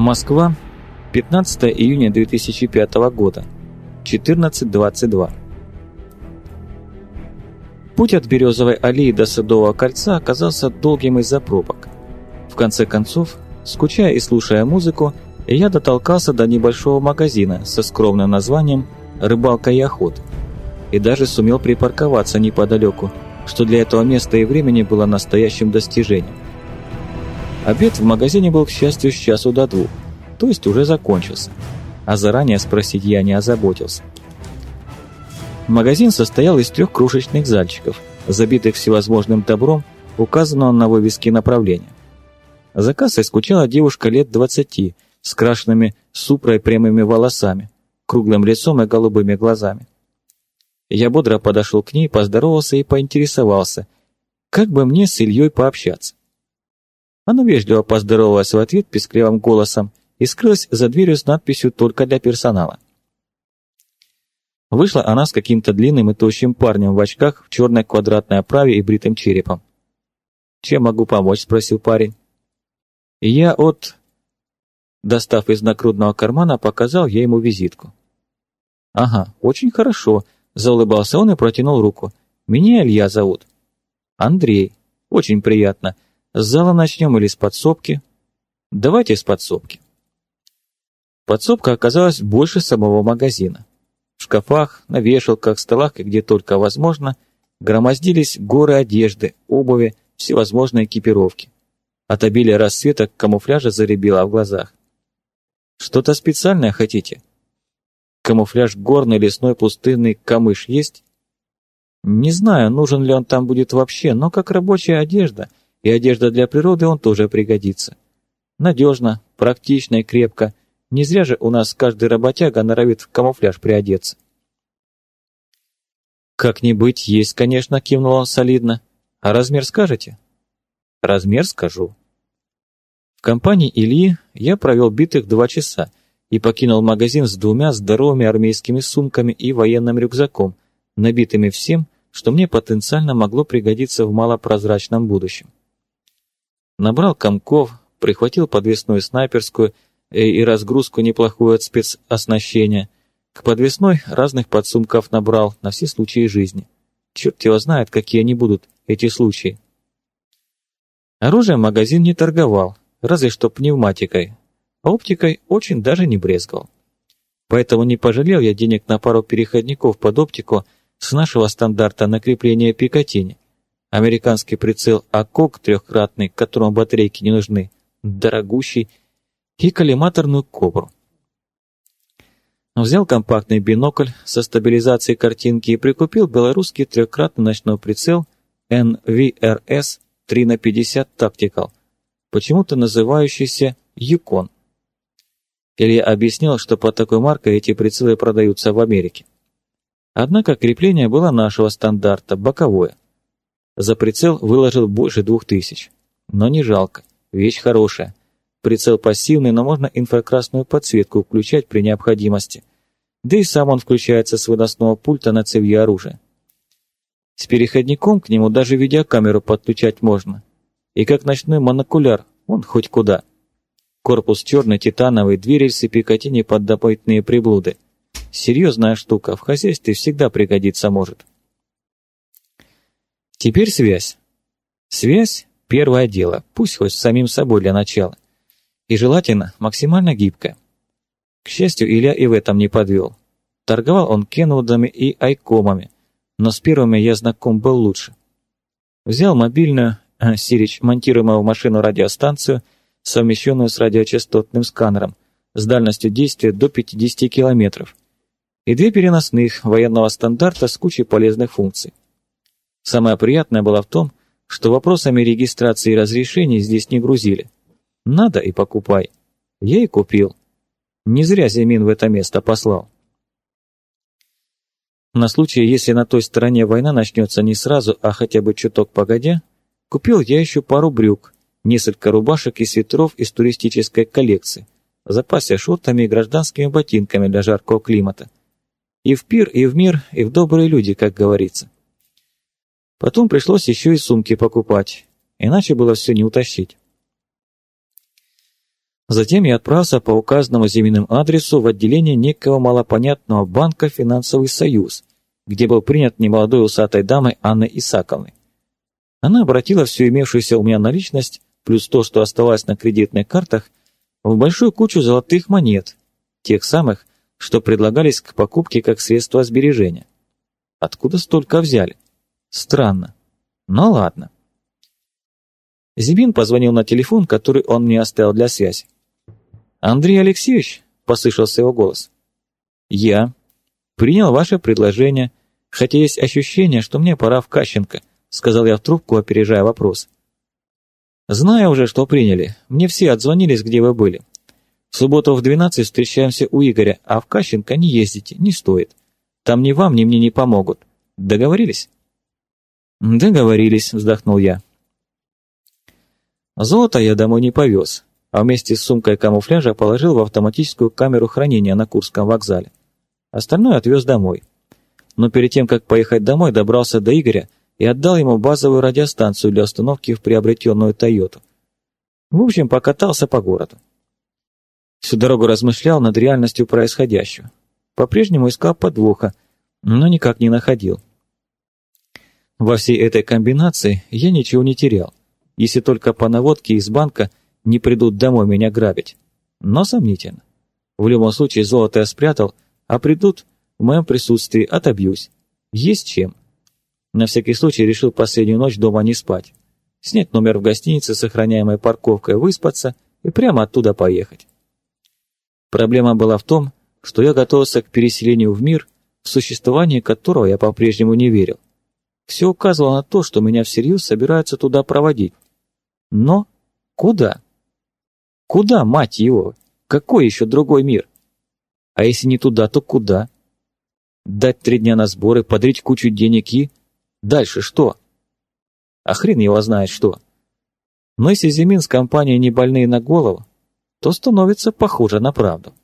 Москва, 15 июня 2005 года, 14.22. Путь от Березовой аллеи до Садового кольца оказался долгим из-за пробок. В конце концов, скучая и слушая музыку, я дотолкался до небольшого магазина со скромным названием «Рыбалка и охота» и даже сумел припарковаться неподалеку, что для этого места и времени было настоящим достижением. Обед в магазине был, к счастью, с часу до двух, то есть уже закончился, а заранее спросить я не озаботился. Магазин состоял из трех крошечных зальчиков, забитых всевозможным добром, указанного на вывеске направления. За кассой скучала девушка лет двадцати, с крашенными супрой прямыми волосами, круглым лицом и голубыми глазами. Я бодро подошел к ней, поздоровался и поинтересовался, как бы мне с Ильей пообщаться. Она вежливо поздоровалась в ответ пескливым голосом и скрылась за дверью с надписью «Только для персонала». Вышла она с каким-то длинным и тощим парнем в очках, в черной квадратной оправе и бритым черепом. «Чем могу помочь?» – спросил парень. «Я от...» Достав из нагрудного кармана, показал я ему визитку. «Ага, очень хорошо», – заулыбался он и протянул руку. «Меня Илья зовут». «Андрей. Очень приятно. С зала начнем или с подсобки?» «Давайте с подсобки». Подсобка оказалась больше самого магазина. В шкафах, на вешалках, столах и где только возможно громоздились горы одежды, обуви, всевозможной экипировки. От обилия расцветок камуфляжа заребило в глазах. «Что-то специальное хотите?» «Камуфляж горный, лесной, пустынный, камыш есть?» «Не знаю, нужен ли он там будет вообще, но как рабочая одежда, и одежда для природы он тоже пригодится. Надежно, практично и крепко, не зря же у нас каждый работяга норовит в камуфляж приодеться. «Как-нибудь есть, конечно», — кивнул он солидно. «А размер скажете?» «Размер скажу». В компании Ильи я провел битых два часа и покинул магазин с двумя здоровыми армейскими сумками и военным рюкзаком, набитыми всем, что мне потенциально могло пригодиться в малопрозрачном будущем. Набрал комков, прихватил подвесную снайперскую и разгрузку неплохую от спецоснащения. К подвесной разных подсумков набрал на все случаи жизни. Черт его знает, какие они будут, эти случаи. Оружием магазин не торговал, разве что пневматикой, а оптикой очень даже не брезговал. Поэтому не пожалел я денег на пару переходников под оптику с нашего стандарта на крепление Пикатини. Американский прицел АКОК трехкратный, которому батарейки не нужны, дорогущий и коллиматорную кобру. Взял компактный бинокль со стабилизацией картинки и прикупил белорусский трехкратный ночной прицел NVRS 3 на 50 Tactical, почему-то называющийся Yukon. Илья объяснил, что под такой маркой эти прицелы продаются в Америке. Однако крепление было нашего стандарта, боковое. За прицел выложил больше двух тысяч. Но не жалко, вещь хорошая. Прицел пассивный, но можно инфракрасную подсветку включать при необходимости. Да и сам он включается с выносного пульта на цевье оружия. С переходником к нему даже видеокамеру подключать можно. И как ночной монокуляр, он хоть куда. Корпус черный, титановый, двери с Пикатини под дополнительные приблуды. Серьезная штука, в хозяйстве всегда пригодиться может. Теперь связь. Связь – первое дело, пусть хоть с самим собой для начала и желательно максимально гибкая. К счастью, Илья и в этом не подвел. Торговал он Кенвудами и Айкомами, но с первыми я знаком был лучше. Взял мобильную, э, Сирич, монтируемую в машину радиостанцию, совмещенную с радиочастотным сканером, с дальностью действия до 50 километров, и две переносных военного стандарта с кучей полезных функций. Самое приятное было в том, что вопросами регистрации и разрешений здесь не грузили – надо и покупай. Я и купил. Не зря Зимин в это место послал. На случай, если на той стороне война начнется не сразу, а хотя бы чуток погодя, купил я еще пару брюк, несколько рубашек и свитеров из туристической коллекции, в запасе шортами и гражданскими ботинками для жаркого климата. И в пир, и в мир, и в добрые люди, как говорится. Потом пришлось еще и сумки покупать, иначе было все не утащить. Затем я отправился по указанному Зиминым адресу в отделение некого малопонятного банка «Финансовый союз», где был принят немолодой усатой дамой Анной Исаковной. Она обратила всю имевшуюся у меня наличность, плюс то, что оставалось на кредитных картах, в большую кучу золотых монет, тех самых, что предлагались к покупке как средство сбережения. Откуда столько взяли? Странно. Ну ладно. Зимин позвонил на телефон, который он мне оставил для связи. «Андрей Алексеевич?» – послышался его голос. «Я. Принял ваше предложение, хотя есть ощущение, что мне пора в Кащенко», – сказал я в трубку, опережая вопрос. «Знаю уже, что приняли. Мне все отзвонились, где вы были. В субботу в 12 встречаемся у Игоря, а в Кащенко не ездите, не стоит. Там ни вам, ни мне не помогут. Договорились?» «Договорились», – вздохнул я. Золото я домой не повез, а вместе с сумкой камуфляжа положил в автоматическую камеру хранения на Курском вокзале. Остальное отвез домой. Но перед тем, как поехать домой, добрался до Игоря и отдал ему базовую радиостанцию для установки в приобретенную Тойоту. В общем, покатался по городу. Всю дорогу размышлял над реальностью происходящего. По-прежнему искал подвоха, но никак не находил. Во всей этой комбинации я ничего не терял, если только по наводке из банка не придут домой меня грабить. Но сомнительно. В любом случае золото я спрятал, а придут, в моем присутствии отобьюсь. Есть чем. На всякий случай решил последнюю ночь дома не спать. Снять номер в гостинице с охраняемой парковкой, выспаться и прямо оттуда поехать. Проблема была в том, что я готовился к переселению в мир, в существование которого я по-прежнему не верил. Все указывало на то, что меня всерьез собираются туда проводить. Но куда? Куда, мать его? Какой еще другой мир? А если не туда, то куда? Дать три дня на сборы, подрить кучу денег и... Дальше что? А хрен его знает что. Но если Зимин с компанией не больные на голову, то становится похоже на правду.